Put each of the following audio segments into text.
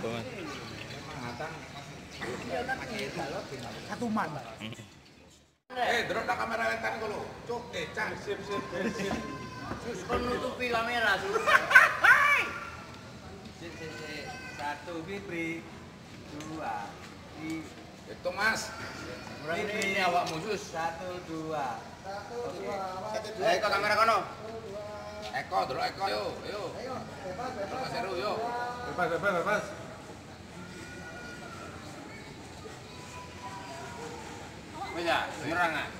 Bawa. Katuman. Eh, drop kamera lentan ko lo. Cuk, eh, cang. Sip, sip, sip. Penutupi kamera, Sus. Sik, sik, sik. Satu Fibri, dua, tiga. Itu mas. Fibri, Ini awakmu sus. satu, dua. Eh, Eko kamera kono. Eko, drop Eko yo, yo. Mas Heru yo. Bebas, bebas, bebas. Wis ya, merangan.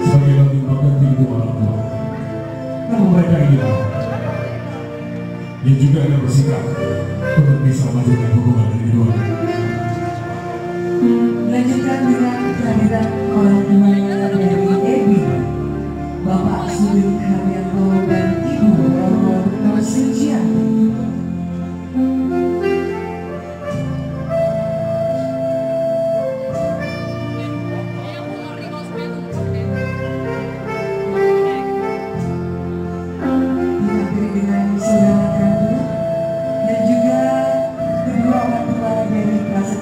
Sebagai. Namun yang juga akan bersikap untuk bisa memajukan hubungan dari.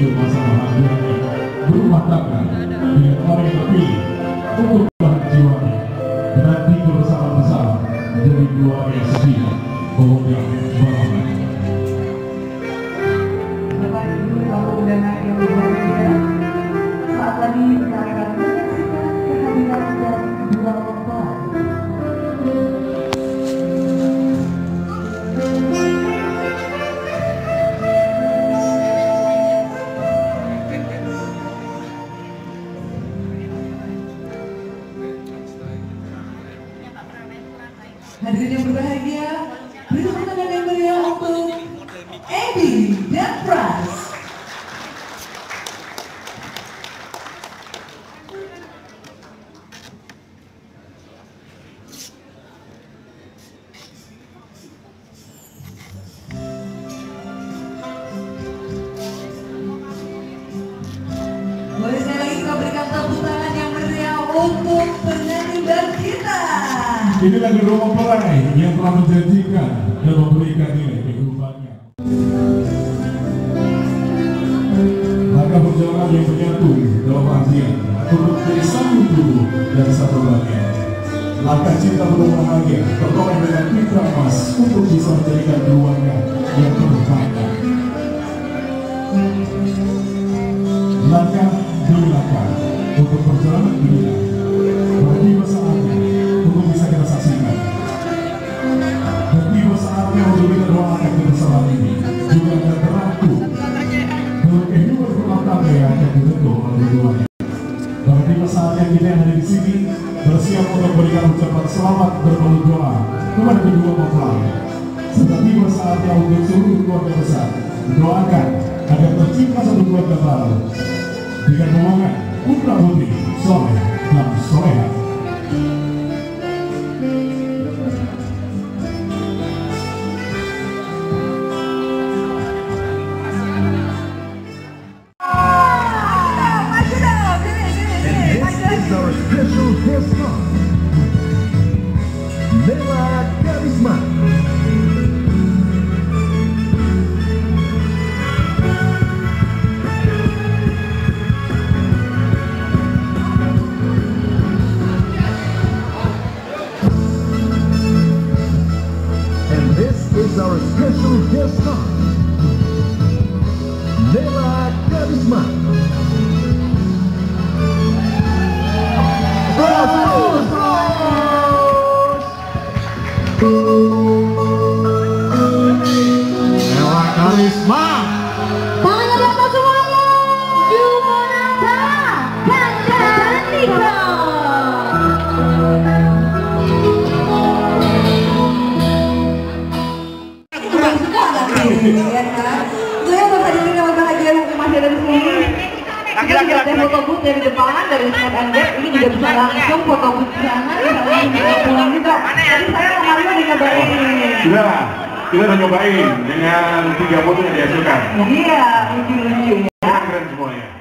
menuju masa berumah tangga dengan orang yang bahan jiwanya dan tinggal bersama-sama yang setia, Hadirin yang berbahagia, beri tepuk tangan yang meriah untuk Eddie dan Pras. Boleh lagi kita berikan tepuk tangan yang meriah untuk penyanyi dan Inilah kedua mempelai yang telah menjanjikan dan memberikan nilai kehidupannya. Maka perjalanan yang menyatu dalam artian untuk menjadi satu tubuh dan satu bagian. Langkah cinta penuh bahagia kita yang ada di sini bersiap untuk memberikan ucapan selamat berbalut doa kepada kedua mempelai. Setelah tiba yang untuk seluruh keluarga besar doakan agar tercipta satu keluarga baru dengan ruangan putra putih soleh dan soleha. Our special guest star, Nela Karisma. Ella Karisma. Juga bisa langsung foto booth di sana bisa langsung pulang juga. Tadi saya Mario udah nyobain. Sudah, kita udah nyobain dengan tiga foto yang dihasilkan. Iya, lucu-lucu ya. Keren semuanya.